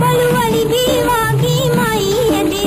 ಬಲುವಲಿ ಬೀವಾಗಿ ಮೈಯದೆ